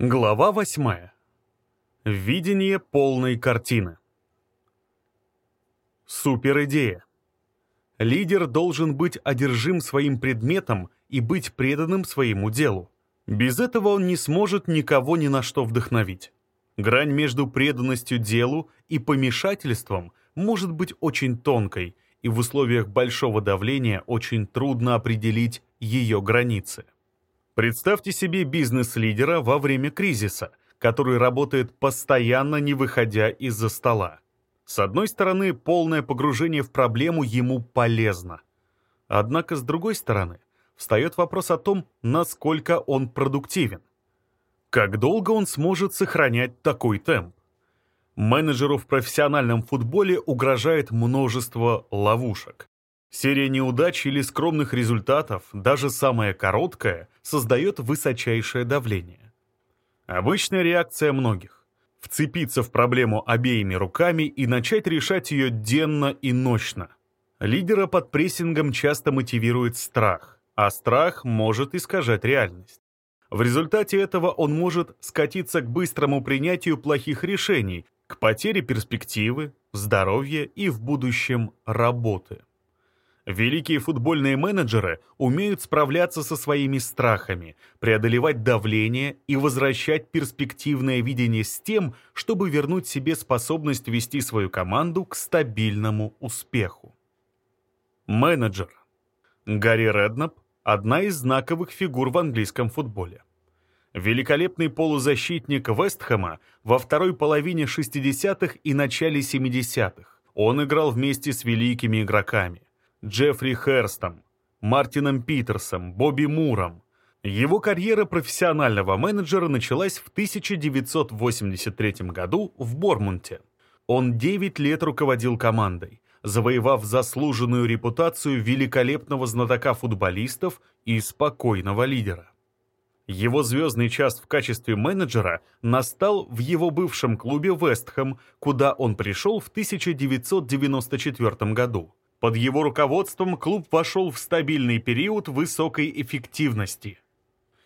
Глава восьмая. Видение полной картины. Суперидея. Лидер должен быть одержим своим предметом и быть преданным своему делу. Без этого он не сможет никого ни на что вдохновить. Грань между преданностью делу и помешательством может быть очень тонкой, и в условиях большого давления очень трудно определить ее границы. Представьте себе бизнес-лидера во время кризиса, который работает постоянно, не выходя из-за стола. С одной стороны, полное погружение в проблему ему полезно. Однако, с другой стороны, встает вопрос о том, насколько он продуктивен. Как долго он сможет сохранять такой темп? Менеджеру в профессиональном футболе угрожает множество ловушек. Серия неудач или скромных результатов, даже самая короткая, создает высочайшее давление. Обычная реакция многих – вцепиться в проблему обеими руками и начать решать ее денно и ночно. Лидера под прессингом часто мотивирует страх, а страх может искажать реальность. В результате этого он может скатиться к быстрому принятию плохих решений, к потере перспективы, здоровья и в будущем работы. Великие футбольные менеджеры умеют справляться со своими страхами, преодолевать давление и возвращать перспективное видение с тем, чтобы вернуть себе способность вести свою команду к стабильному успеху. Менеджер. Гарри Реднап – одна из знаковых фигур в английском футболе. Великолепный полузащитник Вестхэма во второй половине 60-х и начале 70-х. Он играл вместе с великими игроками – Джеффри Херстом, Мартином Питерсом, Бобби Муром. Его карьера профессионального менеджера началась в 1983 году в Бормунте. Он 9 лет руководил командой, завоевав заслуженную репутацию великолепного знатока футболистов и спокойного лидера. Его звездный час в качестве менеджера настал в его бывшем клубе «Вестхэм», куда он пришел в 1994 году. Под его руководством клуб вошел в стабильный период высокой эффективности.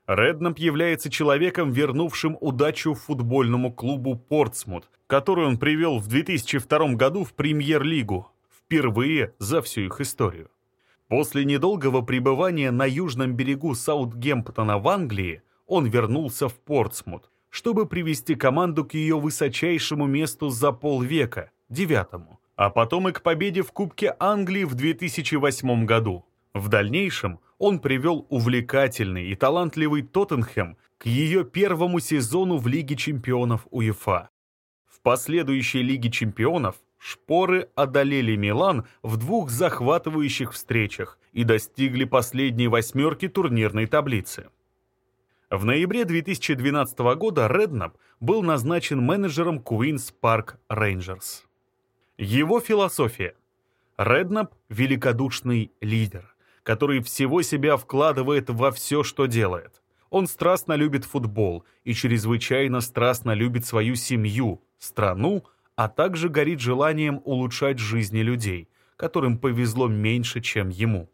Реднап является человеком, вернувшим удачу футбольному клубу «Портсмут», который он привел в 2002 году в премьер-лигу, впервые за всю их историю. После недолгого пребывания на южном берегу Саутгемптона в Англии он вернулся в Портсмут, чтобы привести команду к ее высочайшему месту за полвека, девятому, а потом и к победе в Кубке Англии в 2008 году. В дальнейшем он привел увлекательный и талантливый Тоттенхэм к ее первому сезону в Лиге чемпионов УЕФА. В последующей Лиге чемпионов шпоры одолели Милан в двух захватывающих встречах и достигли последней восьмерки турнирной таблицы. В ноябре 2012 года Реднап был назначен менеджером Queen's Park Rangers. Его философия. Реднап – великодушный лидер, который всего себя вкладывает во все, что делает. Он страстно любит футбол и чрезвычайно страстно любит свою семью, страну, а также горит желанием улучшать жизни людей, которым повезло меньше, чем ему.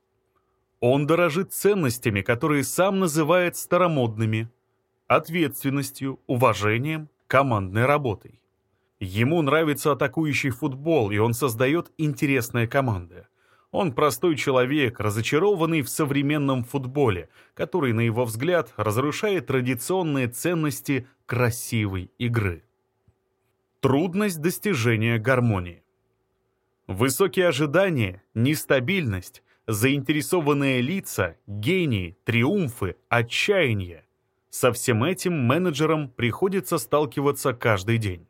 Он дорожит ценностями, которые сам называет старомодными, ответственностью, уважением, командной работой. Ему нравится атакующий футбол, и он создает интересные команды. Он простой человек, разочарованный в современном футболе, который, на его взгляд, разрушает традиционные ценности красивой игры. Трудность достижения гармонии. Высокие ожидания, нестабильность, заинтересованные лица, гении, триумфы, отчаяние. Со всем этим менеджерам приходится сталкиваться каждый день.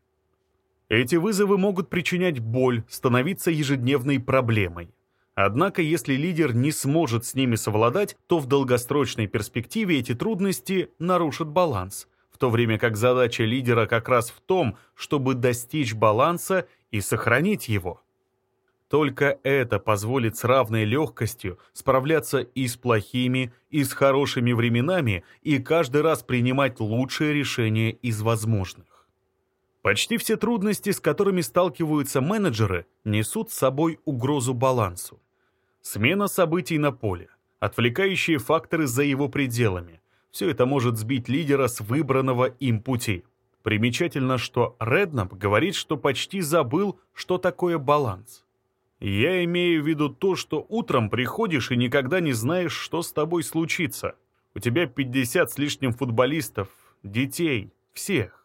Эти вызовы могут причинять боль, становиться ежедневной проблемой. Однако, если лидер не сможет с ними совладать, то в долгосрочной перспективе эти трудности нарушат баланс, в то время как задача лидера как раз в том, чтобы достичь баланса и сохранить его. Только это позволит с равной легкостью справляться и с плохими, и с хорошими временами, и каждый раз принимать лучшее решение из возможных. Почти все трудности, с которыми сталкиваются менеджеры, несут с собой угрозу балансу. Смена событий на поле, отвлекающие факторы за его пределами – Все это может сбить лидера с выбранного им пути. Примечательно, что Реднап говорит, что почти забыл, что такое баланс. Я имею в виду то, что утром приходишь и никогда не знаешь, что с тобой случится. У тебя 50 с лишним футболистов, детей, всех.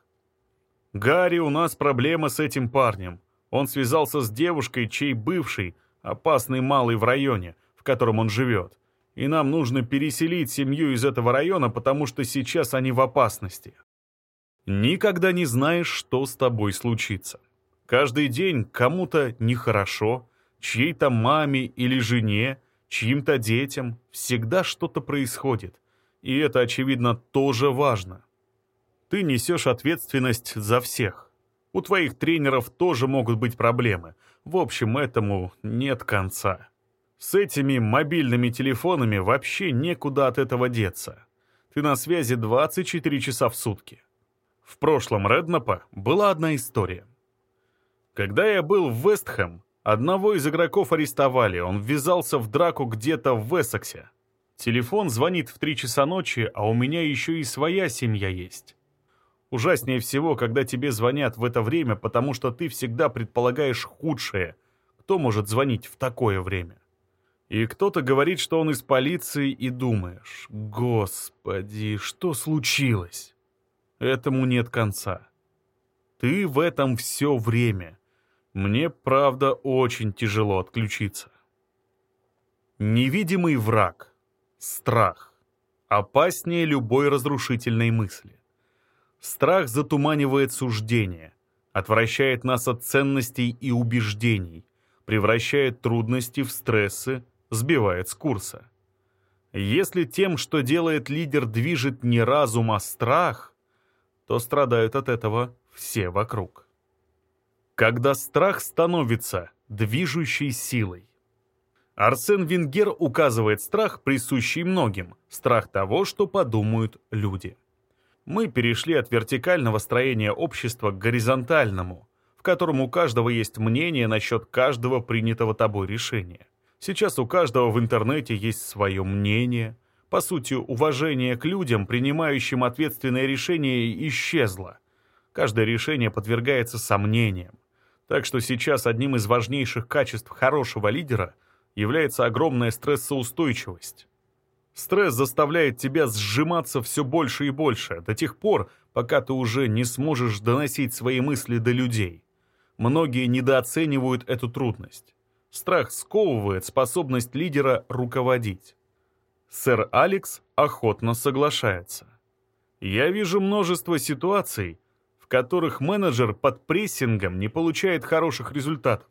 Гарри, у нас проблема с этим парнем. Он связался с девушкой, чей бывший, опасный малый в районе, в котором он живет. И нам нужно переселить семью из этого района, потому что сейчас они в опасности. Никогда не знаешь, что с тобой случится. Каждый день кому-то нехорошо, чьей-то маме или жене, чьим-то детям всегда что-то происходит. И это, очевидно, тоже важно. Ты несешь ответственность за всех. У твоих тренеров тоже могут быть проблемы. В общем, этому нет конца. С этими мобильными телефонами вообще некуда от этого деться. Ты на связи 24 часа в сутки. В прошлом Реднапа была одна история. Когда я был в Вестхэм, одного из игроков арестовали, он ввязался в драку где-то в Эссексе. Телефон звонит в 3 часа ночи, а у меня еще и своя семья есть. Ужаснее всего, когда тебе звонят в это время, потому что ты всегда предполагаешь худшее. Кто может звонить в такое время? И кто-то говорит, что он из полиции, и думаешь, «Господи, что случилось?» Этому нет конца. Ты в этом все время. Мне, правда, очень тяжело отключиться. Невидимый враг. Страх. Опаснее любой разрушительной мысли. Страх затуманивает суждение, отвращает нас от ценностей и убеждений, превращает трудности в стрессы, сбивает с курса. Если тем, что делает лидер, движет не разум, а страх, то страдают от этого все вокруг. Когда страх становится движущей силой. Арсен Венгер указывает страх, присущий многим, страх того, что подумают люди. Мы перешли от вертикального строения общества к горизонтальному, в котором у каждого есть мнение насчет каждого принятого тобой решения. Сейчас у каждого в интернете есть свое мнение – по сути, уважение к людям, принимающим ответственные решения, исчезло. Каждое решение подвергается сомнениям. Так что сейчас одним из важнейших качеств хорошего лидера является огромная стрессоустойчивость. Стресс заставляет тебя сжиматься все больше и больше, до тех пор, пока ты уже не сможешь доносить свои мысли до людей. Многие недооценивают эту трудность. Страх сковывает способность лидера руководить. Сэр Алекс охотно соглашается. Я вижу множество ситуаций, в которых менеджер под прессингом не получает хороших результатов.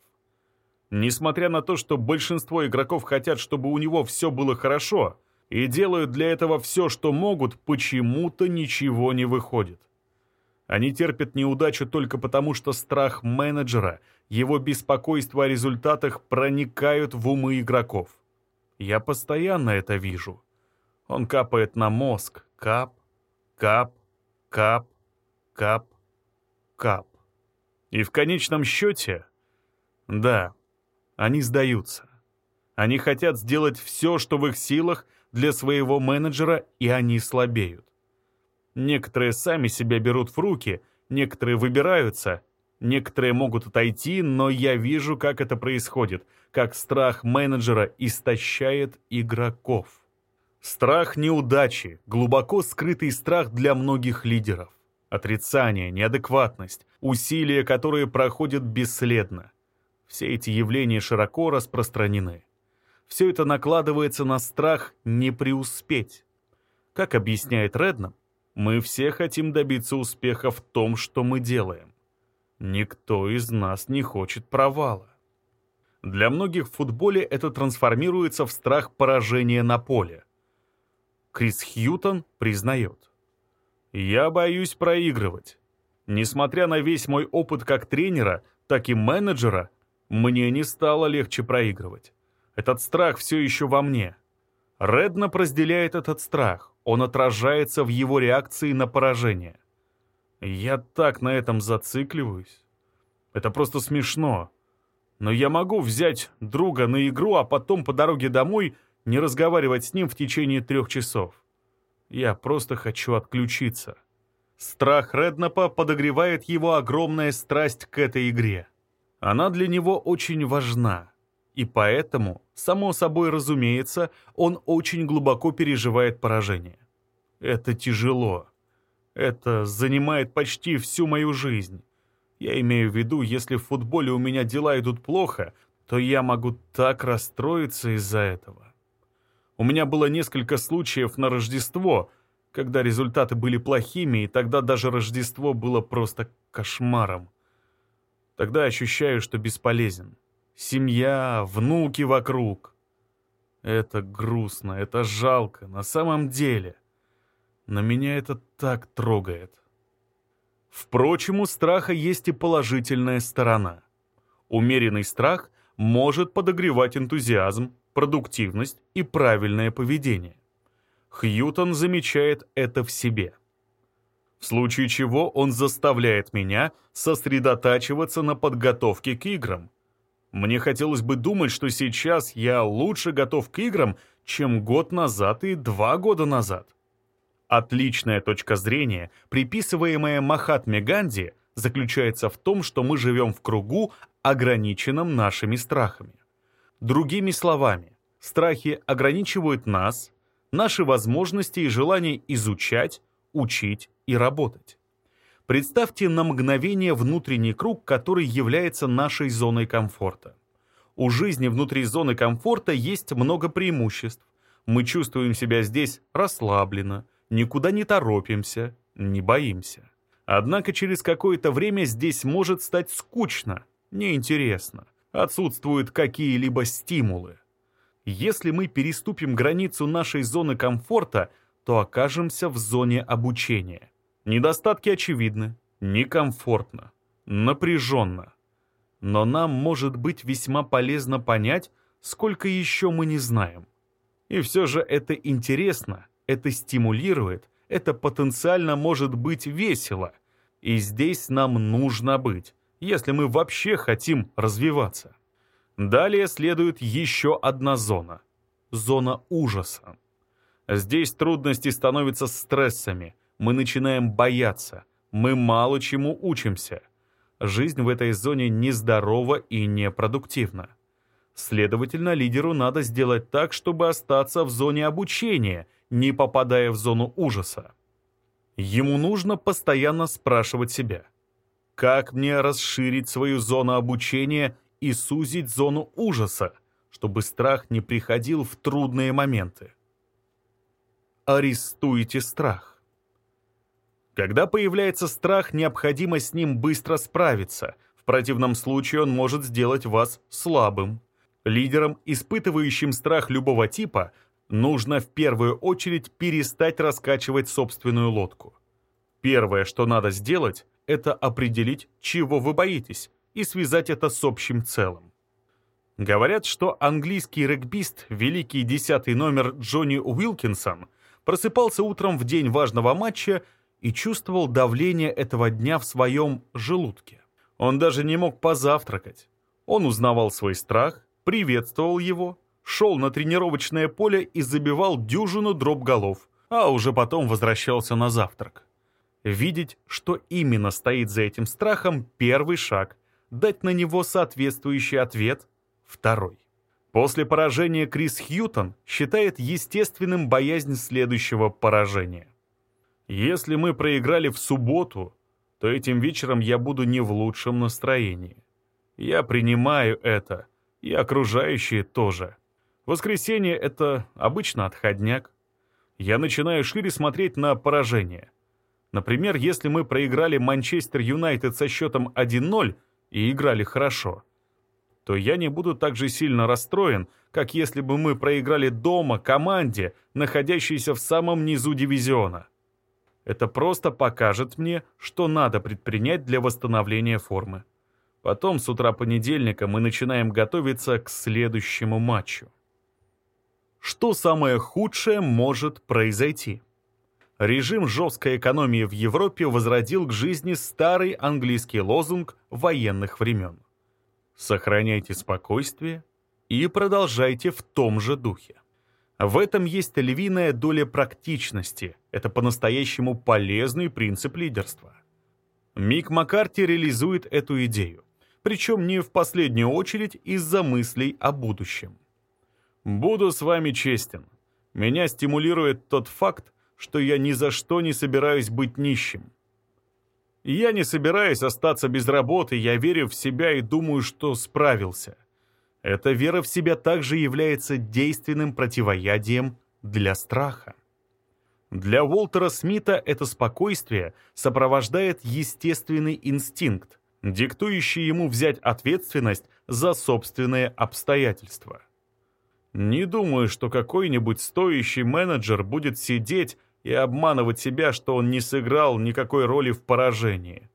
Несмотря на то, что большинство игроков хотят, чтобы у него все было хорошо, и делают для этого все, что могут, почему-то ничего не выходит. Они терпят неудачу только потому, что страх менеджера, его беспокойство о результатах проникают в умы игроков. Я постоянно это вижу. Он капает на мозг. Кап, кап, кап, кап, кап. И в конечном счете, да, они сдаются. Они хотят сделать все, что в их силах для своего менеджера, и они слабеют. Некоторые сами себя берут в руки, некоторые выбираются, некоторые могут отойти, но я вижу, как это происходит — как страх менеджера истощает игроков. Страх неудачи, глубоко скрытый страх для многих лидеров. Отрицание, неадекватность, усилия, которые проходят бесследно. Все эти явления широко распространены. Все это накладывается на страх не преуспеть. Как объясняет Реднам, мы все хотим добиться успеха в том, что мы делаем. Никто из нас не хочет провала. Для многих в футболе это трансформируется в страх поражения на поле. Крис Хьютон признает. «Я боюсь проигрывать. Несмотря на весь мой опыт как тренера, так и менеджера, мне не стало легче проигрывать. Этот страх все еще во мне. Реднап разделяет этот страх, он отражается в его реакции на поражение. Я так на этом зацикливаюсь. Это просто смешно. Но я могу взять друга на игру, а потом по дороге домой не разговаривать с ним в течение трех часов. Я просто хочу отключиться. Страх Реднапа подогревает его огромная страсть к этой игре. Она для него очень важна. И поэтому, само собой разумеется, он очень глубоко переживает поражение. Это тяжело. Это занимает почти всю мою жизнь. Я имею в виду, если в футболе у меня дела идут плохо, то я могу так расстроиться из-за этого. У меня было несколько случаев на Рождество, когда результаты были плохими, и тогда даже Рождество было просто кошмаром. Тогда ощущаю, что бесполезен. Семья, внуки вокруг. Это грустно, это жалко, на самом деле. Но меня это так трогает. Впрочем, у страха есть и положительная сторона. Умеренный страх может подогревать энтузиазм, продуктивность и правильное поведение. Хьютон замечает это в себе. В случае чего он заставляет меня сосредотачиваться на подготовке к играм. Мне хотелось бы думать, что сейчас я лучше готов к играм, чем год назад и два года назад. Отличная точка зрения, приписываемая Махатме Ганди, заключается в том, что мы живем в кругу, ограниченном нашими страхами. Другими словами, страхи ограничивают нас, наши возможности и желание изучать, учить и работать. Представьте на мгновение внутренний круг, который является нашей зоной комфорта. У жизни внутри зоны комфорта есть много преимуществ. Мы чувствуем себя здесь расслабленно, никуда не торопимся, не боимся. Однако через какое-то время здесь может стать скучно, неинтересно, отсутствуют какие-либо стимулы. Если мы переступим границу нашей зоны комфорта, то окажемся в зоне обучения. Недостатки очевидны, некомфортно, напряженно. Но нам может быть весьма полезно понять, сколько еще мы не знаем. И все же это интересно, это стимулирует, это потенциально может быть весело. И здесь нам нужно быть, если мы вообще хотим развиваться. Далее следует еще одна зона. Зона ужаса. Здесь трудности становятся стрессами, мы начинаем бояться, мы мало чему учимся. Жизнь в этой зоне нездорова и непродуктивна. Следовательно, лидеру надо сделать так, чтобы остаться в зоне обучения, не попадая в зону ужаса. Ему нужно постоянно спрашивать себя, как мне расширить свою зону обучения и сузить зону ужаса, чтобы страх не приходил в трудные моменты. Арестуйте страх. Когда появляется страх, необходимо с ним быстро справиться. В противном случае он может сделать вас слабым. Лидерам, испытывающим страх любого типа, нужно в первую очередь перестать раскачивать собственную лодку. Первое, что надо сделать, это определить, чего вы боитесь, и связать это с общим целым. Говорят, что английский регбист, великий десятый номер Джонни Уилкинсон, просыпался утром в день важного матча и чувствовал давление этого дня в своем желудке. Он даже не мог позавтракать. Он узнавал свой страх, приветствовал его, шел на тренировочное поле и забивал дюжину дроп голов, а уже потом возвращался на завтрак. Видеть, что именно стоит за этим страхом – первый шаг – дать на него соответствующий ответ – второй. После поражения Крис Хьютон считает естественным боязнь следующего поражения. Если мы проиграли в субботу, то этим вечером я буду не в лучшем настроении. Я принимаю это, и окружающие тоже. Воскресенье — это обычно отходняк. Я начинаю шире смотреть на поражение. Например, если мы проиграли Манчестер Юнайтед со счетом 1-0, и играли хорошо, то я не буду так же сильно расстроен, как если бы мы проиграли дома команде, находящейся в самом низу дивизиона. Это просто покажет мне, что надо предпринять для восстановления формы. Потом с утра понедельника мы начинаем готовиться к следующему матчу. Что самое худшее может произойти? режим жесткой экономии в Европе возродил к жизни старый английский лозунг военных времен. Сохраняйте спокойствие и продолжайте в том же духе. В этом есть львиная доля практичности. Это по-настоящему полезный принцип лидерства. Мик Маккарти реализует эту идею. Причем не в последнюю очередь из-за мыслей о будущем. «Буду с вами честен. Меня стимулирует тот факт, что я ни за что не собираюсь быть нищим. Я не собираюсь остаться без работы, я верю в себя и думаю, что справился. Эта вера в себя также является действенным противоядием для страха. Для Уолтера Смита это спокойствие сопровождает естественный инстинкт, диктующий ему взять ответственность за собственные обстоятельства. Не думаю, что какой-нибудь стоящий менеджер будет сидеть и обманывать себя, что он не сыграл никакой роли в поражении.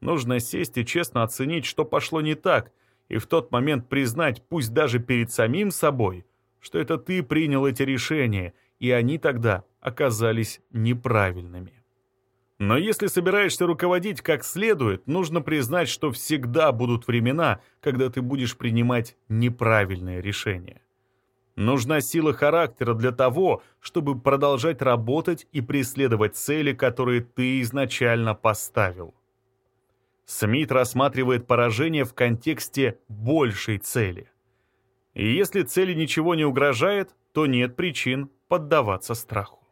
Нужно сесть и честно оценить, что пошло не так, и в тот момент признать, пусть даже перед самим собой, что это ты принял эти решения, и они тогда оказались неправильными. Но если собираешься руководить как следует, нужно признать, что всегда будут времена, когда ты будешь принимать неправильные решения. Нужна сила характера для того, чтобы продолжать работать и преследовать цели, которые ты изначально поставил. Смит рассматривает поражение в контексте большей цели. И если цели ничего не угрожает, то нет причин поддаваться страху.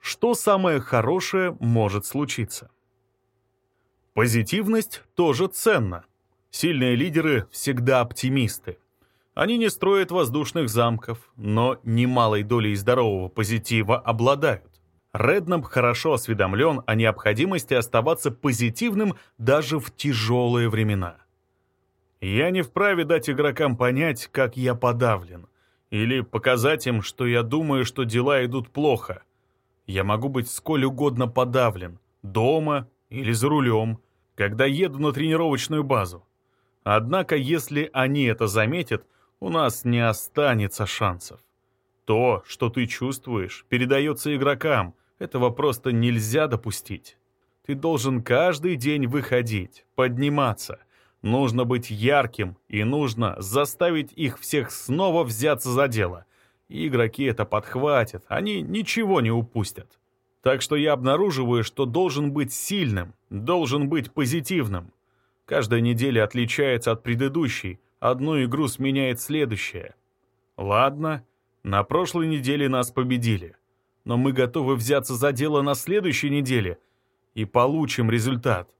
Что самое хорошее может случиться? Позитивность тоже ценна. Сильные лидеры всегда оптимисты. Они не строят воздушных замков, но немалой долей здорового позитива обладают. Реднаб хорошо осведомлен о необходимости оставаться позитивным даже в тяжелые времена. Я не вправе дать игрокам понять, как я подавлен, или показать им, что я думаю, что дела идут плохо. Я могу быть сколь угодно подавлен, дома или за рулем, когда еду на тренировочную базу. Однако, если они это заметят, у нас не останется шансов. То, что ты чувствуешь, передается игрокам. Этого просто нельзя допустить. Ты должен каждый день выходить, подниматься. Нужно быть ярким, и нужно заставить их всех снова взяться за дело. И игроки это подхватят, они ничего не упустят. Так что я обнаруживаю, что должен быть сильным, должен быть позитивным. Каждая неделя отличается от предыдущей, одну игру сменяет следующая. Ладно, на прошлой неделе нас победили, но мы готовы взяться за дело на следующей неделе и получим результат.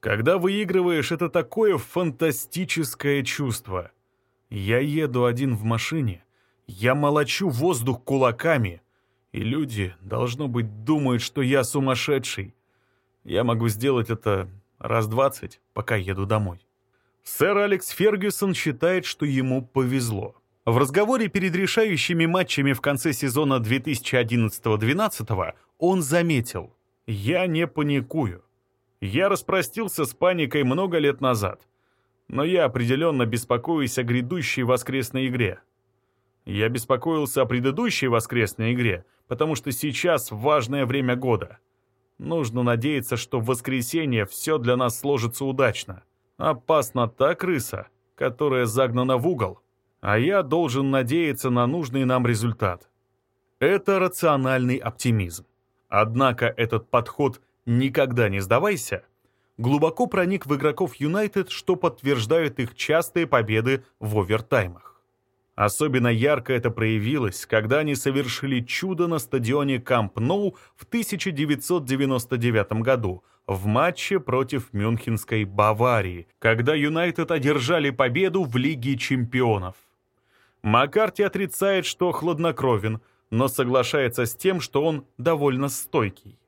Когда выигрываешь, это такое фантастическое чувство. Я еду один в машине, я молочу воздух кулаками, и люди, должно быть, думают, что я сумасшедший. Я могу сделать это раз двадцать, пока еду домой. Сэр Алекс Фергюсон считает, что ему повезло. В разговоре перед решающими матчами в конце сезона 2011-2012 он заметил «Я не паникую. Я распростился с паникой много лет назад, но я определенно беспокоюсь о грядущей воскресной игре. Я беспокоился о предыдущей воскресной игре, потому что сейчас важное время года. Нужно надеяться, что в воскресенье все для нас сложится удачно. Опасна та крыса, которая загнана в угол, а я должен надеяться на нужный нам результат. Это рациональный оптимизм. Однако этот подход «никогда не сдавайся» глубоко проник в игроков Юнайтед, что подтверждают их частые победы в овертаймах. Особенно ярко это проявилось, когда они совершили чудо на стадионе Камп Ноу в 1999 году в матче против Мюнхенской Баварии, когда Юнайтед одержали победу в Лиге чемпионов. Маккарти отрицает, что хладнокровен, но соглашается с тем, что он довольно стойкий.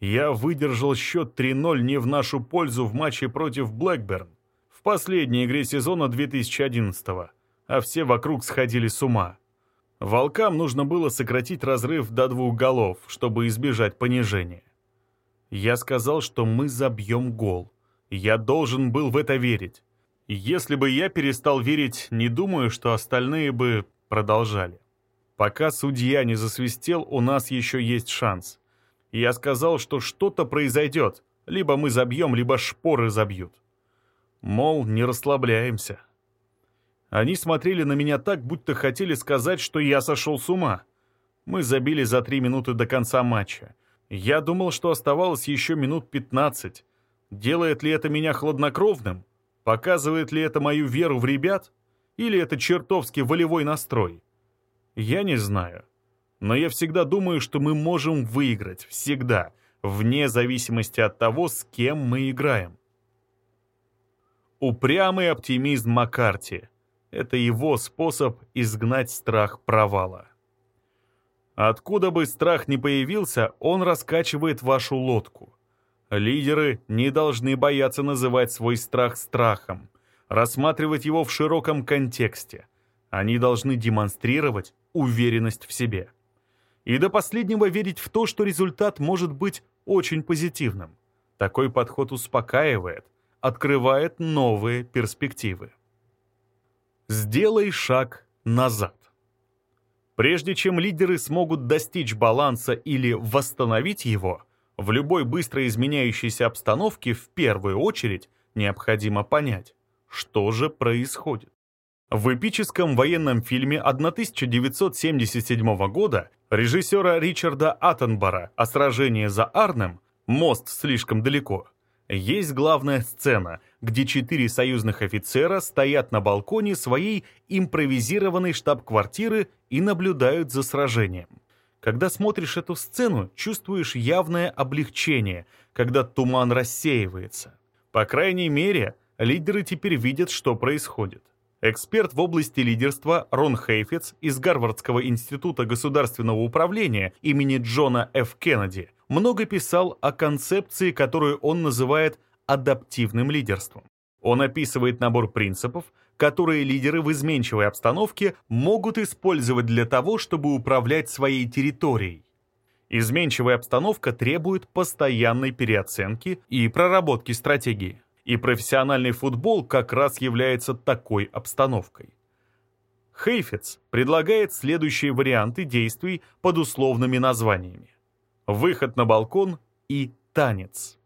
Я выдержал счет 3-0 не в нашу пользу в матче против Блэкберн в последней игре сезона 2011 года а все вокруг сходили с ума. Волкам нужно было сократить разрыв до двух голов, чтобы избежать понижения. Я сказал, что мы забьем гол. Я должен был в это верить. Если бы я перестал верить, не думаю, что остальные бы продолжали. Пока судья не засвистел, у нас еще есть шанс. Я сказал, что что-то произойдет. Либо мы забьем, либо шпоры забьют. Мол, не расслабляемся. Они смотрели на меня так, будто хотели сказать, что я сошел с ума. Мы забили за три минуты до конца матча. Я думал, что оставалось еще минут 15. Делает ли это меня хладнокровным? Показывает ли это мою веру в ребят? Или это чертовски волевой настрой? Я не знаю. Но я всегда думаю, что мы можем выиграть. Всегда. Вне зависимости от того, с кем мы играем. Упрямый оптимизм Маккарти. Это его способ изгнать страх провала. Откуда бы страх ни появился, он раскачивает вашу лодку. Лидеры не должны бояться называть свой страх страхом, рассматривать его в широком контексте. Они должны демонстрировать уверенность в себе. И до последнего верить в то, что результат может быть очень позитивным. Такой подход успокаивает, открывает новые перспективы. Сделай шаг назад. Прежде чем лидеры смогут достичь баланса или восстановить его, в любой быстро изменяющейся обстановке в первую очередь необходимо понять, что же происходит. В эпическом военном фильме 1977 года режиссера Ричарда Аттенбора о сражении за Арнем «Мост слишком далеко» есть главная сцена, где четыре союзных офицера стоят на балконе своей импровизированной штаб-квартиры и наблюдают за сражением. Когда смотришь эту сцену, чувствуешь явное облегчение, когда туман рассеивается. По крайней мере, лидеры теперь видят, что происходит. Эксперт в области лидерства Рон Хейфец из Гарвардского института государственного управления имени Джона Ф. Кеннеди много писал о концепции, которую он называет адаптивным лидерством. Он описывает набор принципов, которые лидеры в изменчивой обстановке могут использовать для того, чтобы управлять своей территорией. Изменчивая обстановка требует постоянной переоценки и проработки стратегии. И профессиональный футбол как раз является такой обстановкой. Хейфец предлагает следующие варианты действий под условными названиями. Выход на балкон и танец.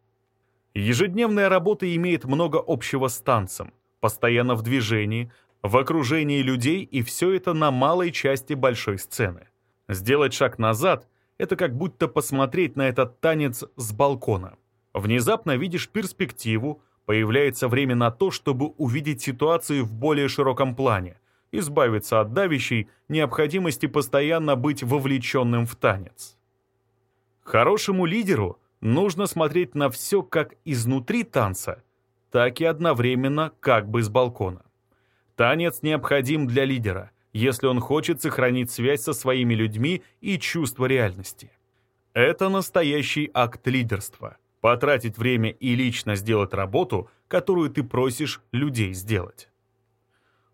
Ежедневная работа имеет много общего с танцем, постоянно в движении, в окружении людей и все это на малой части большой сцены. Сделать шаг назад — это как будто посмотреть на этот танец с балкона. Внезапно видишь перспективу, Появляется время на то, чтобы увидеть ситуацию в более широком плане, избавиться от давящей необходимости постоянно быть вовлеченным в танец. Хорошему лидеру нужно смотреть на все как изнутри танца, так и одновременно как бы с балкона. Танец необходим для лидера, если он хочет сохранить связь со своими людьми и чувство реальности. Это настоящий акт лидерства – потратить время и лично сделать работу, которую ты просишь людей сделать.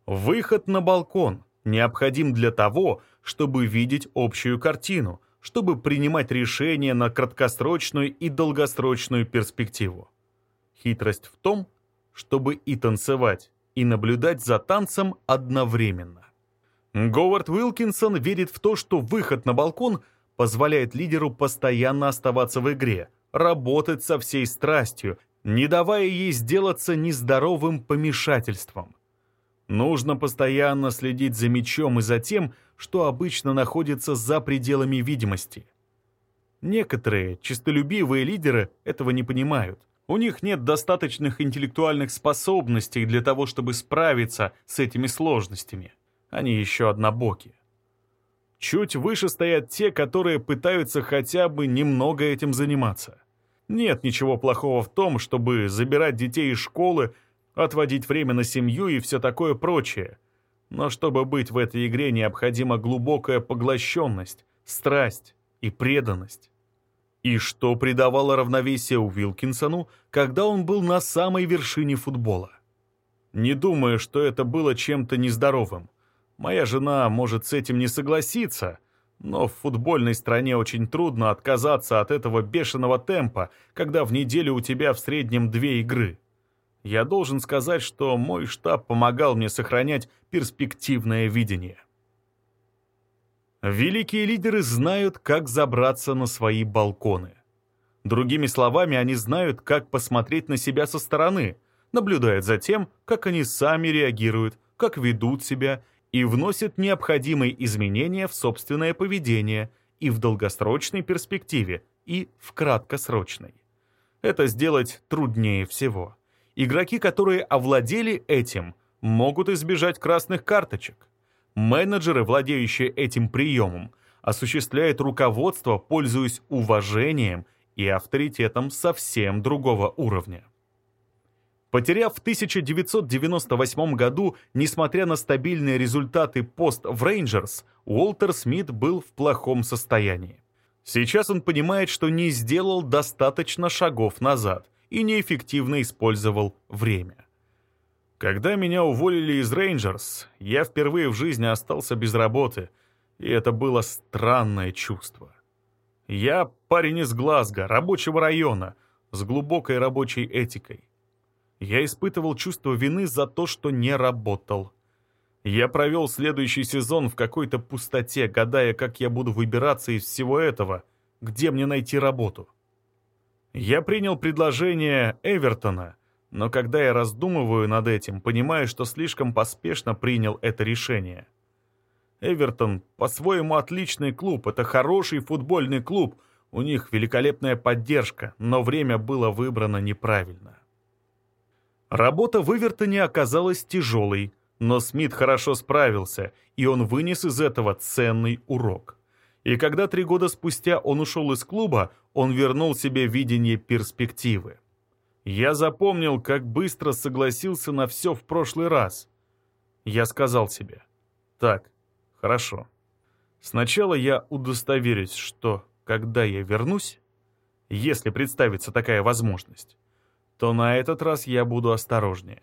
Выход на балкон необходим для того, чтобы видеть общую картину, чтобы принимать решения на краткосрочную и долгосрочную перспективу. Хитрость в том, чтобы и танцевать, и наблюдать за танцем одновременно. Говард Уилкинсон верит в то, что выход на балкон позволяет лидеру постоянно оставаться в игре, работать со всей страстью, не давая ей сделаться нездоровым помешательством. Нужно постоянно следить за мечом и за тем, что обычно находится за пределами видимости. Некоторые честолюбивые лидеры этого не понимают. У них нет достаточных интеллектуальных способностей для того, чтобы справиться с этими сложностями. Они еще однобоки. Чуть выше стоят те, которые пытаются хотя бы немного этим заниматься. Нет ничего плохого в том, чтобы забирать детей из школы, отводить время на семью и все такое прочее. Но чтобы быть в этой игре, необходима глубокая поглощенность, страсть и преданность. И что придавало равновесие Уилкинсону, когда он был на самой вершине футбола? Не думаю, что это было чем-то нездоровым. Моя жена может с этим не согласиться, но в футбольной стране очень трудно отказаться от этого бешеного темпа, когда в неделю у тебя в среднем две игры. Я должен сказать, что мой штаб помогал мне сохранять перспективное видение. Великие лидеры знают, как забраться на свои балконы. Другими словами, они знают, как посмотреть на себя со стороны, наблюдают за тем, как они сами реагируют как ведут себя и вносят необходимые изменения в собственное поведение и в долгосрочной перспективе, и в краткосрочной. Это сделать труднее всего. Игроки, которые овладели этим, могут избежать красных карточек. Менеджеры, владеющие этим приемом, осуществляют руководство, пользуясь уважением и авторитетом совсем другого уровня. Потеряв в 1998 году, несмотря на стабильные результаты пост в Рейнджерс, Уолтер Смит был в плохом состоянии. Сейчас он понимает, что не сделал достаточно шагов назад и неэффективно использовал время. Когда меня уволили из Рейнджерс, я впервые в жизни остался без работы, и это было странное чувство. Я парень из Глазго, рабочего района, с глубокой рабочей этикой. Я испытывал чувство вины за то, что не работал. Я провел следующий сезон в какой-то пустоте, гадая, как я буду выбираться из всего этого, где мне найти работу. Я принял предложение Эвертона, но когда я раздумываю над этим, понимаю, что слишком поспешно принял это решение. Эвертон по-своему отличный клуб, это хороший футбольный клуб, у них великолепная поддержка, но время было выбрано неправильно. Работа в Эвертоне оказалась тяжелой, но Смит хорошо справился, и он вынес из этого ценный урок. И когда три года спустя он ушел из клуба, он вернул себе видение перспективы. Я запомнил, как быстро согласился на все в прошлый раз. Я сказал себе, так, хорошо. Сначала я удостоверюсь, что, когда я вернусь, если представится такая возможность, то на этот раз я буду осторожнее.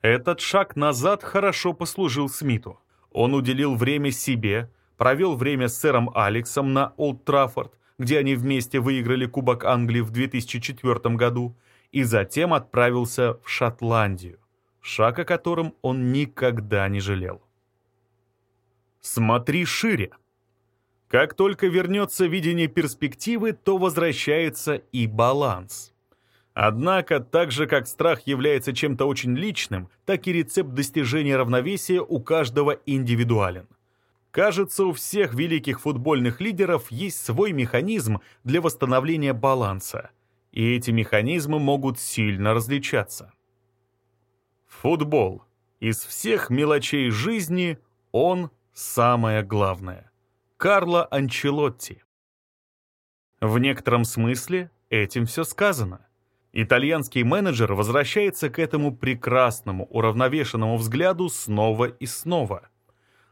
Этот шаг назад хорошо послужил Смиту. Он уделил время себе, провел время с сэром Алексом на Олд Траффорд, где они вместе выиграли Кубок Англии в 2004 году, и затем отправился в Шотландию, шаг о котором он никогда не жалел. Смотри шире. Как только вернется видение перспективы, то возвращается и баланс. Однако, так же как страх является чем-то очень личным, так и рецепт достижения равновесия у каждого индивидуален. Кажется, у всех великих футбольных лидеров есть свой механизм для восстановления баланса, и эти механизмы могут сильно различаться. Футбол. Из всех мелочей жизни он самое главное. Карло Анчелотти. В некотором смысле этим все сказано. Итальянский менеджер возвращается к этому прекрасному, уравновешенному взгляду снова и снова.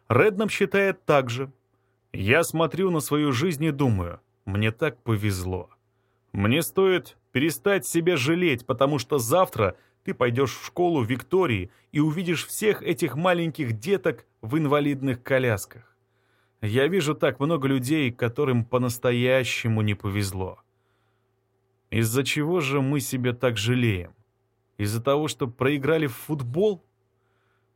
Реднам считает так же. «Я смотрю на свою жизнь и думаю, мне так повезло. Мне стоит перестать себя жалеть, потому что завтра ты пойдешь в школу Виктории и увидишь всех этих маленьких деток в инвалидных колясках. Я вижу так много людей, которым по-настоящему не повезло. Из-за чего же мы себя так жалеем? Из-за того, что проиграли в футбол?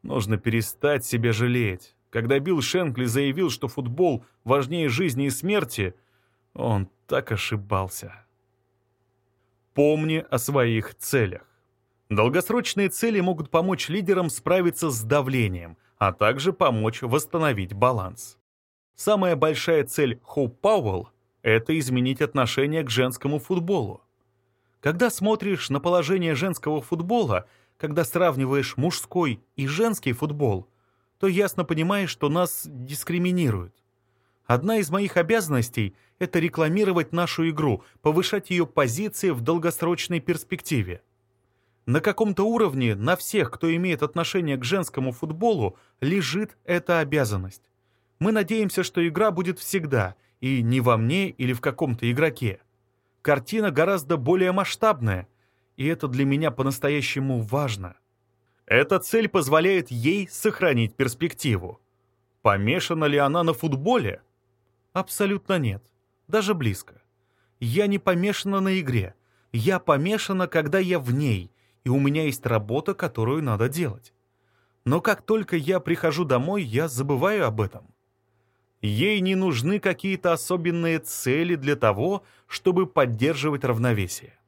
Нужно перестать себя жалеть. Когда Билл Шенкли заявил, что футбол важнее жизни и смерти, он так ошибался. Помни о своих целях. Долгосрочные цели могут помочь лидерам справиться с давлением, а также помочь восстановить баланс. Самая большая цель Хоуп Пауэлл – это изменить отношение к женскому футболу. Когда смотришь на положение женского футбола, когда сравниваешь мужской и женский футбол, то ясно понимаешь, что нас дискриминируют. Одна из моих обязанностей — это рекламировать нашу игру, повышать ее позиции в долгосрочной перспективе. На каком-то уровне на всех, кто имеет отношение к женскому футболу, лежит эта обязанность. Мы надеемся, что игра будет всегда, и не во мне или в каком-то игроке. Картина гораздо более масштабная, и это для меня по-настоящему важно. Эта цель позволяет ей сохранить перспективу. Помешана ли она на футболе? Абсолютно нет. Даже близко. Я не помешана на игре. Я помешана, когда я в ней, и у меня есть работа, которую надо делать. Но как только я прихожу домой, я забываю об этом. Ей не нужны какие-то особенные цели для того, чтобы поддерживать равновесие.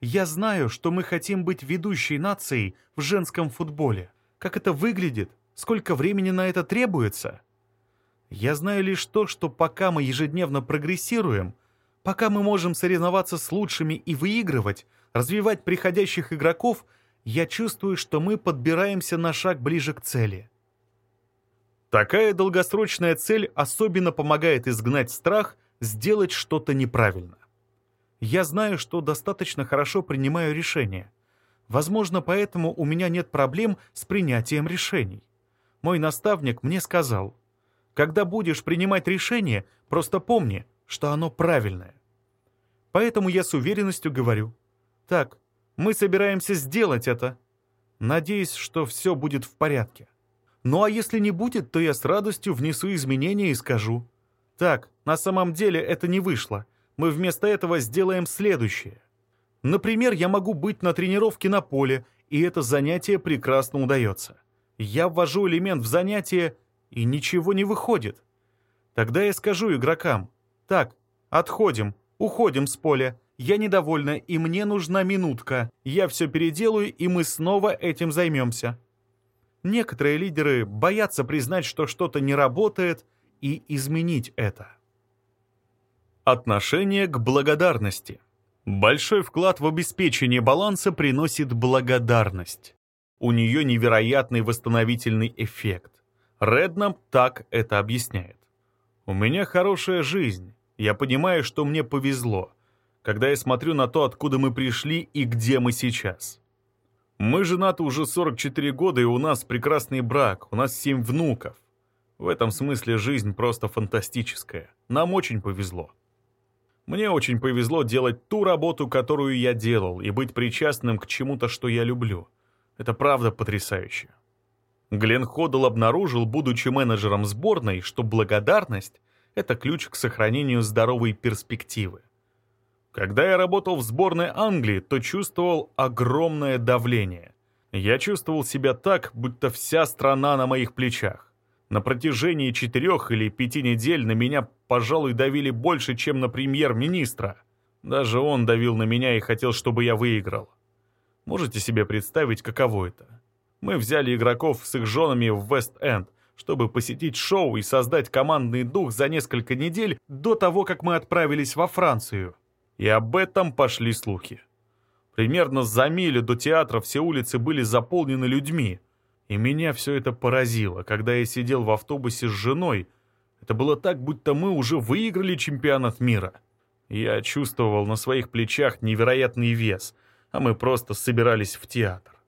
Я знаю, что мы хотим быть ведущей нацией в женском футболе. Как это выглядит? Сколько времени на это требуется? Я знаю лишь то, что пока мы ежедневно прогрессируем, пока мы можем соревноваться с лучшими и выигрывать, развивать приходящих игроков, я чувствую, что мы подбираемся на шаг ближе к цели. Такая долгосрочная цель особенно помогает изгнать страх сделать что-то неправильно. Я знаю, что достаточно хорошо принимаю решения. Возможно, поэтому у меня нет проблем с принятием решений. Мой наставник мне сказал, когда будешь принимать решение, просто помни, что оно правильное. Поэтому я с уверенностью говорю, так, мы собираемся сделать это. Надеюсь, что все будет в порядке. Ну а если не будет, то я с радостью внесу изменения и скажу. Так, на самом деле это не вышло. Мы вместо этого сделаем следующее. Например, я могу быть на тренировке на поле, и это занятие прекрасно удается. Я ввожу элемент в занятие, и ничего не выходит. Тогда я скажу игрокам, так, отходим, уходим с поля, я недовольна, и мне нужна минутка, я все переделаю, и мы снова этим займемся. Некоторые лидеры боятся признать, что что-то не работает, и изменить это. Отношение к благодарности. Большой вклад в обеспечение баланса приносит благодарность. У нее невероятный восстановительный эффект. Реднам так это объясняет. «У меня хорошая жизнь. Я понимаю, что мне повезло, когда я смотрю на то, откуда мы пришли и где мы сейчас. Мы женаты уже 44 года, и у нас прекрасный брак, у нас 7 внуков. В этом смысле жизнь просто фантастическая. Нам очень повезло. Мне очень повезло делать ту работу, которую я делал, и быть причастным к чему-то, что я люблю. Это правда потрясающе. Глен Ходл обнаружил, будучи менеджером сборной, что благодарность — это ключ к сохранению здоровой перспективы. Когда я работал в сборной Англии, то чувствовал огромное давление. Я чувствовал себя так, будто вся страна на моих плечах. На протяжении четырех или пяти недель на меня, пожалуй, давили больше, чем на премьер-министра. Даже он давил на меня и хотел, чтобы я выиграл. Можете себе представить, каково это? Мы взяли игроков с их женами в Вест-Энд, чтобы посетить шоу и создать командный дух за несколько недель до того, как мы отправились во Францию. И об этом пошли слухи. Примерно за милю до театра все улицы были заполнены людьми. И меня все это поразило, когда я сидел в автобусе с женой. Это было так, будто мы уже выиграли чемпионат мира. Я чувствовал на своих плечах невероятный вес, а мы просто собирались в театр.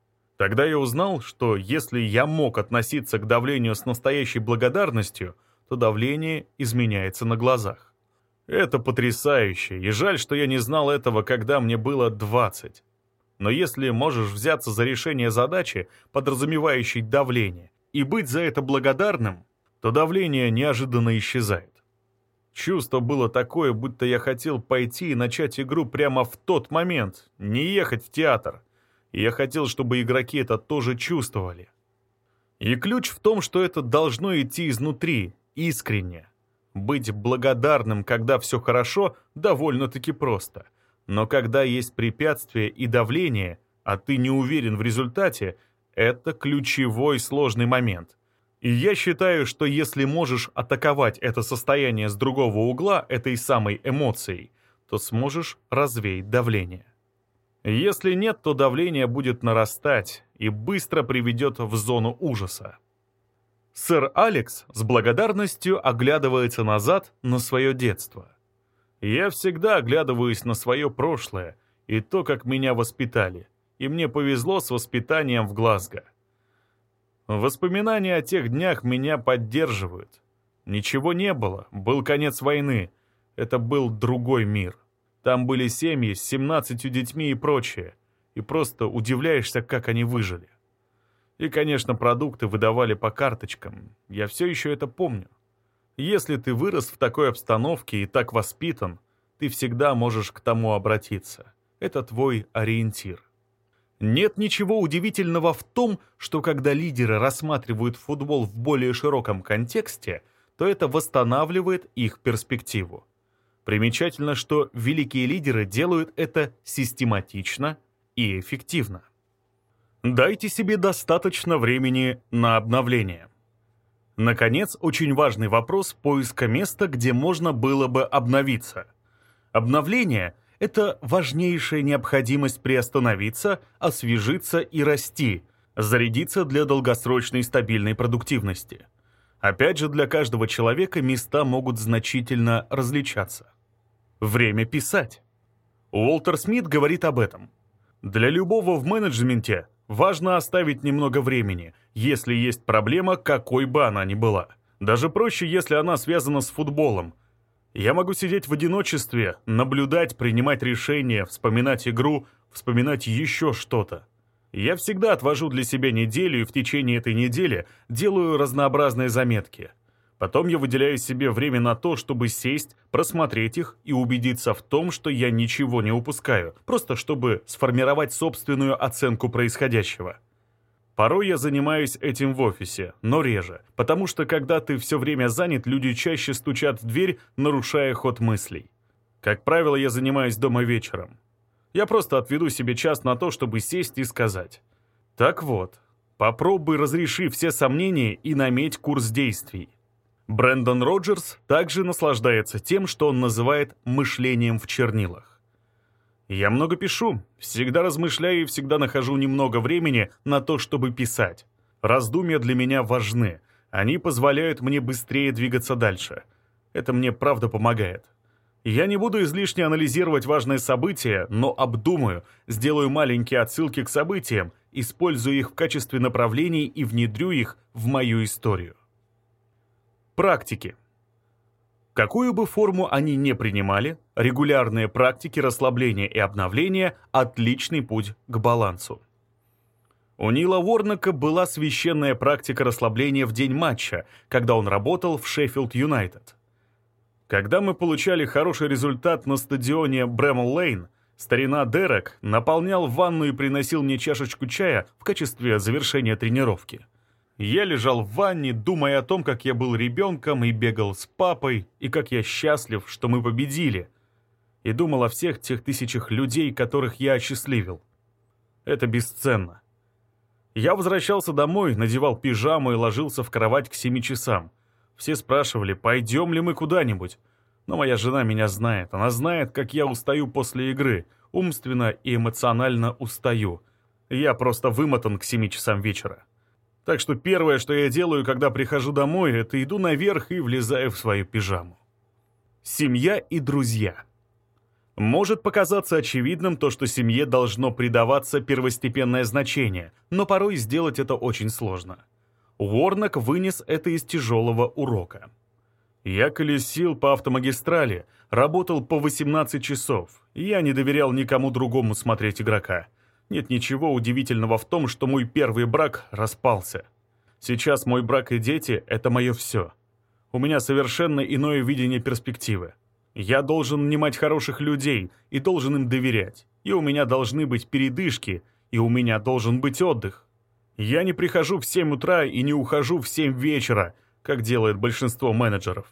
Тогда я узнал, что если я мог относиться к давлению с настоящей благодарностью, то давление изменяется на глазах. Это потрясающе, и жаль, что я не знал этого, когда мне было 20. Но если можешь взяться за решение задачи, подразумевающей давление, и быть за это благодарным, то давление неожиданно исчезает. Чувство было такое, будто я хотел пойти и начать игру прямо в тот момент, не ехать в театр — и я хотел, чтобы игроки это тоже чувствовали. И ключ в том, что это должно идти изнутри, искренне. Быть благодарным, когда все хорошо, довольно-таки просто. Но когда есть препятствия и давление, а ты не уверен в результате, это ключевой сложный момент. И я считаю, что если можешь атаковать это состояние с другого угла этой самой эмоцией, то сможешь развеять давление. Если нет, то давление будет нарастать и быстро приведет в зону ужаса. Сэр Алекс с благодарностью оглядывается назад на свое детство. Я всегда оглядываюсь на свое прошлое и то, как меня воспитали, и мне повезло с воспитанием в Глазго. Воспоминания о тех днях меня поддерживают. Ничего не было, был конец войны, это был другой мир. Там были семьи с 17 детьми и прочее. И просто удивляешься, как они выжили. И, конечно, продукты выдавали по карточкам. Я все еще это помню. Если ты вырос в такой обстановке и так воспитан, ты всегда можешь к тому обратиться. Это твой ориентир. Нет ничего удивительного в том, что когда лидеры рассматривают футбол в более широком контексте, то это восстанавливает их перспективу. Примечательно, что великие лидеры делают это систематично и эффективно. Дайте себе достаточно времени на обновление. Наконец, очень важный вопрос поиска места, где можно было бы обновиться. Обновление — это важнейшая необходимость приостановиться, освежиться и расти, зарядиться для долгосрочной стабильной продуктивности. Опять же, для каждого человека места могут значительно различаться. Время писать. Уолтер Смит говорит об этом. Для любого в менеджменте важно оставить немного времени, если есть проблема, какой бы она ни была. Даже проще, если она связана с футболом. Я могу сидеть в одиночестве, наблюдать, принимать решения, вспоминать игру, вспоминать еще что-то. Я всегда отвожу для себя неделю и в течение этой недели делаю разнообразные заметки. Потом я выделяю себе время на то, чтобы сесть, просмотреть их и убедиться в том, что я ничего не упускаю, просто чтобы сформировать собственную оценку происходящего. Порой я занимаюсь этим в офисе, но реже, потому что когда ты все время занят, люди чаще стучат в дверь, нарушая ход мыслей. Как правило, я занимаюсь дома вечером. Я просто отведу себе час на то, чтобы сесть и сказать. Так вот, попробуй разреши все сомнения и наметь курс действий. Брэндон Роджерс также наслаждается тем, что он называет «мышлением в чернилах». Я много пишу, всегда размышляю и всегда нахожу немного времени на то, чтобы писать. Раздумья для меня важны. Они позволяют мне быстрее двигаться дальше. Это мне правда помогает. Я не буду излишне анализировать важные события, но обдумаю, сделаю маленькие отсылки к событиям, использую их в качестве направлений и внедрю их в мою историю. Практики. Какую бы форму они не принимали, регулярные практики расслабления и обновления – отличный путь к балансу. У Нила Уорнака была священная практика расслабления в день матча, когда он работал в Шеффилд Юнайтед. Когда мы получали хороший результат на стадионе Брэмл Лейн, старина Дерек наполнял ванну и приносил мне чашечку чая в качестве завершения тренировки. Я лежал в ванне, думая о том, как я был ребенком и бегал с папой, и как я счастлив, что мы победили. И думал о всех тех тысячах людей, которых я осчастливил. Это бесценно. Я возвращался домой, надевал пижаму и ложился в кровать к семи часам. Все спрашивали, пойдем ли мы куда-нибудь. Но моя жена меня знает. Она знает, как я устаю после игры. Умственно и эмоционально устаю. Я просто вымотан к 7 часам вечера. Так что первое, что я делаю, когда прихожу домой, это иду наверх и влезаю в свою пижаму. Семья и друзья. Может показаться очевидным то, что семье должно придаваться первостепенное значение, но порой сделать это очень сложно. Уорнок вынес это из тяжелого урока. Я колесил по автомагистрали, работал по 18 часов. Я не доверял никому другому смотреть игрока. Нет ничего удивительного в том, что мой первый брак распался. Сейчас мой брак и дети — это мое все. У меня совершенно иное видение перспективы. Я должен нанимать хороших людей и должен им доверять. И у меня должны быть передышки, и у меня должен быть отдых. Я не прихожу в 7 утра и не ухожу в 7 вечера, как делает большинство менеджеров.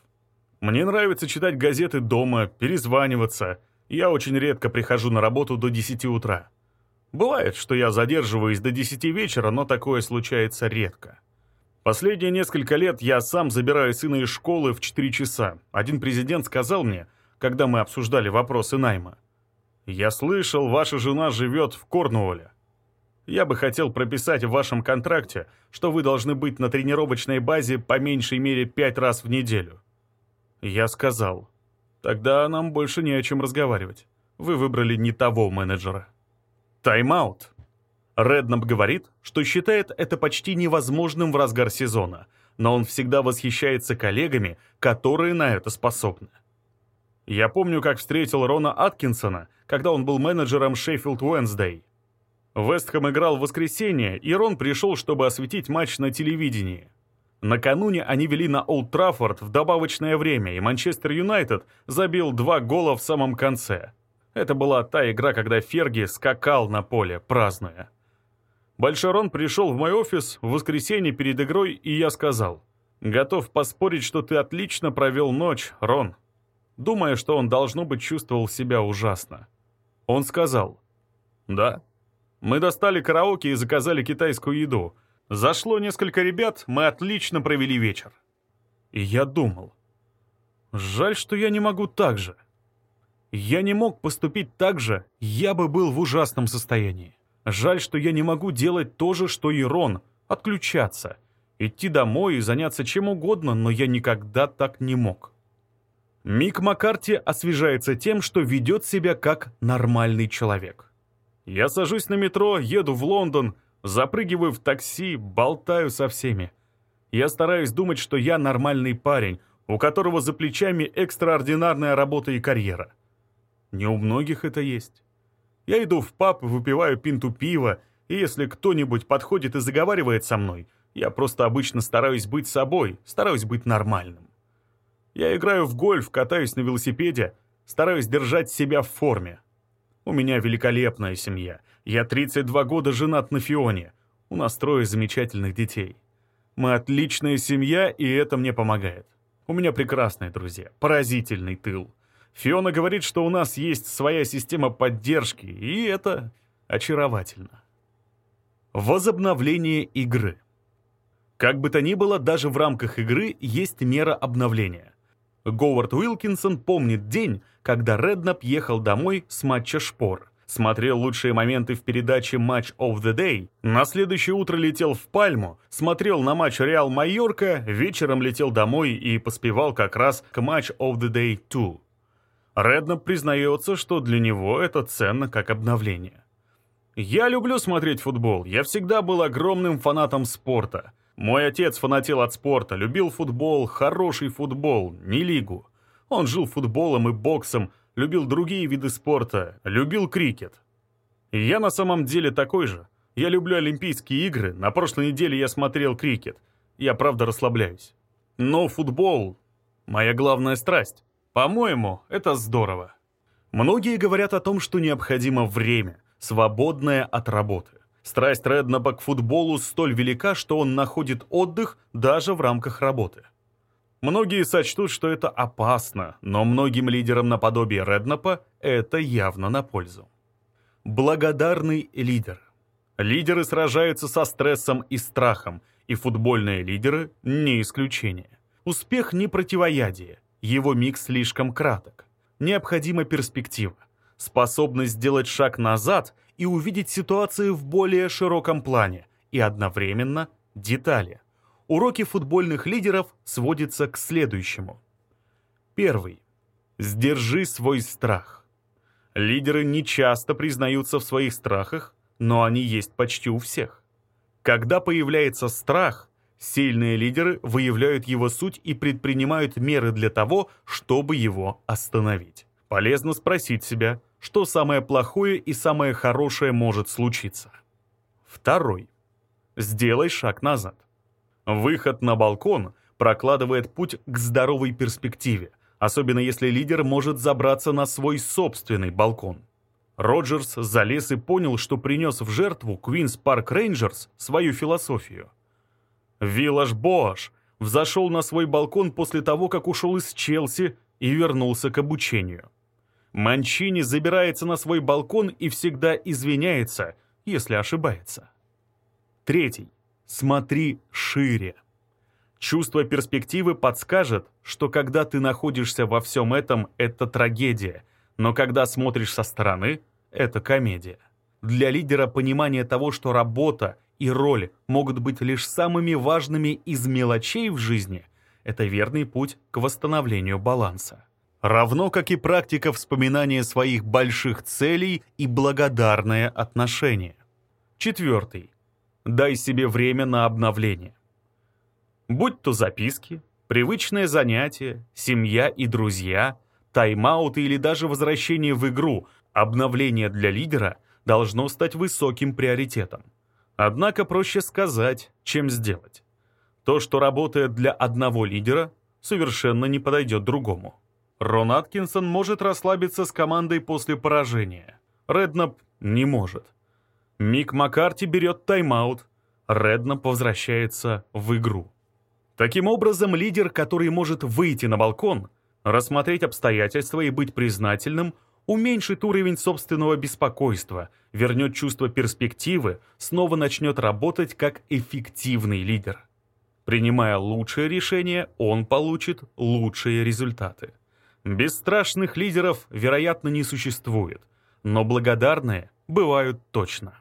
Мне нравится читать газеты дома, перезваниваться. Я очень редко прихожу на работу до 10 утра. Бывает, что я задерживаюсь до 10 вечера, но такое случается редко. Последние несколько лет я сам забираю сына из школы в 4 часа. Один президент сказал мне, когда мы обсуждали вопросы найма. «Я слышал, ваша жена живет в Корнуолле. Я бы хотел прописать в вашем контракте, что вы должны быть на тренировочной базе по меньшей мере пять раз в неделю». Я сказал, «Тогда нам больше не о чем разговаривать. Вы выбрали не того менеджера». Тайм-аут. Реднап говорит, что считает это почти невозможным в разгар сезона, но он всегда восхищается коллегами, которые на это способны. Я помню, как встретил Рона Аткинсона, когда он был менеджером Шеффилд Уэнсдей. Вестхэм играл в воскресенье, и Рон пришел, чтобы осветить матч на телевидении. Накануне они вели на Олд Траффорд в добавочное время, и Манчестер Юнайтед забил два гола в самом конце. Это была та игра, когда Ферги скакал на поле, празднуя. Большой Рон пришел в мой офис в воскресенье перед игрой, и я сказал, «Готов поспорить, что ты отлично провел ночь, Рон». Думая, что он, должно быть, чувствовал себя ужасно. Он сказал, «Да, Мы достали караоке и заказали китайскую еду. Зашло несколько ребят, мы отлично провели вечер. И я думал, жаль, что я не могу так же. Я не мог поступить так же, я бы был в ужасном состоянии. Жаль, что я не могу делать то же, что и Рон, отключаться, идти домой и заняться чем угодно, но я никогда так не мог. Мик Маккарти освежается тем, что ведет себя как нормальный человек. Я сажусь на метро, еду в Лондон, запрыгиваю в такси, болтаю со всеми. Я стараюсь думать, что я нормальный парень, у которого за плечами экстраординарная работа и карьера. Не у многих это есть. Я иду в паб, выпиваю пинту пива, и если кто-нибудь подходит и заговаривает со мной, я просто обычно стараюсь быть собой, стараюсь быть нормальным. Я играю в гольф, катаюсь на велосипеде, стараюсь держать себя в форме. У меня великолепная семья. Я 32 года женат на Фионе. У нас трое замечательных детей. Мы отличная семья, и это мне помогает. У меня прекрасные друзья, поразительный тыл. Фиона говорит, что у нас есть своя система поддержки, и это очаровательно. Возобновление игры. Как бы то ни было, даже в рамках игры есть мера обновления. Говард Уилкинсон помнит день, когда Реднап ехал домой с матча «Шпор». Смотрел лучшие моменты в передаче «Матч of the Day», на следующее утро летел в Пальму, смотрел на матч «Реал Майорка», вечером летел домой и поспевал как раз к «Match of the Day 2». Реднап признается, что для него это ценно как обновление. «Я люблю смотреть футбол, я всегда был огромным фанатом спорта. Мой отец фанател от спорта, любил футбол, хороший футбол, не лигу. Он жил футболом и боксом, любил другие виды спорта, любил крикет. Я на самом деле такой же. Я люблю Олимпийские игры, на прошлой неделе я смотрел крикет. Я правда расслабляюсь. Но футбол — моя главная страсть. По-моему, это здорово. Многие говорят о том, что необходимо время, свободное от работы. Страсть Реднаба к футболу столь велика, что он находит отдых даже в рамках работы. Многие сочтут, что это опасно, но многим лидерам наподобие Реднапа это явно на пользу. Благодарный лидер. Лидеры сражаются со стрессом и страхом, и футбольные лидеры не исключение. Успех не противоядие, его миг слишком краток. Необходима перспектива, способность сделать шаг назад и увидеть ситуацию в более широком плане, и одновременно детали. Уроки футбольных лидеров сводятся к следующему. Первый. Сдержи свой страх. Лидеры не часто признаются в своих страхах, но они есть почти у всех. Когда появляется страх, Сильные лидеры выявляют его суть и предпринимают меры для того, чтобы его остановить. Полезно спросить себя, что самое плохое и самое хорошее может случиться. Второй. Сделай шаг назад. Выход на балкон прокладывает путь к здоровой перспективе, особенно если лидер может забраться на свой собственный балкон. Роджерс залез и понял, что принес в жертву Квинс Парк Рейнджерс свою философию – Виллаш-Боаш взошел на свой балкон после того, как ушел из Челси и вернулся к обучению. Манчини забирается на свой балкон и всегда извиняется, если ошибается. Третий. Смотри шире. Чувство перспективы подскажет, что когда ты находишься во всем этом, это трагедия, но когда смотришь со стороны, это комедия. Для лидера понимание того, что работа и роль могут быть лишь самыми важными из мелочей в жизни, это верный путь к восстановлению баланса. Равно как и практика вспоминания своих больших целей и благодарное отношение. Четвертый. Дай себе время на обновление. Будь то записки, привычное занятие, семья и друзья, тайм-ауты или даже возвращение в игру, обновление для лидера должно стать высоким приоритетом. Однако проще сказать, чем сделать. То, что работает для одного лидера, совершенно не подойдет другому. Рон Аткинсон может расслабиться с командой после поражения. Реднап не может. Мик Маккарти берет тайм-аут. Реднап возвращается в игру. Таким образом, лидер, который может выйти на балкон, рассмотреть обстоятельства и быть признательным, уменьшит уровень собственного беспокойства, вернет чувство перспективы, снова начнет работать как эффективный лидер. Принимая лучшее решение, он получит лучшие результаты. Бесстрашных лидеров, вероятно, не существует, но благодарные бывают точно.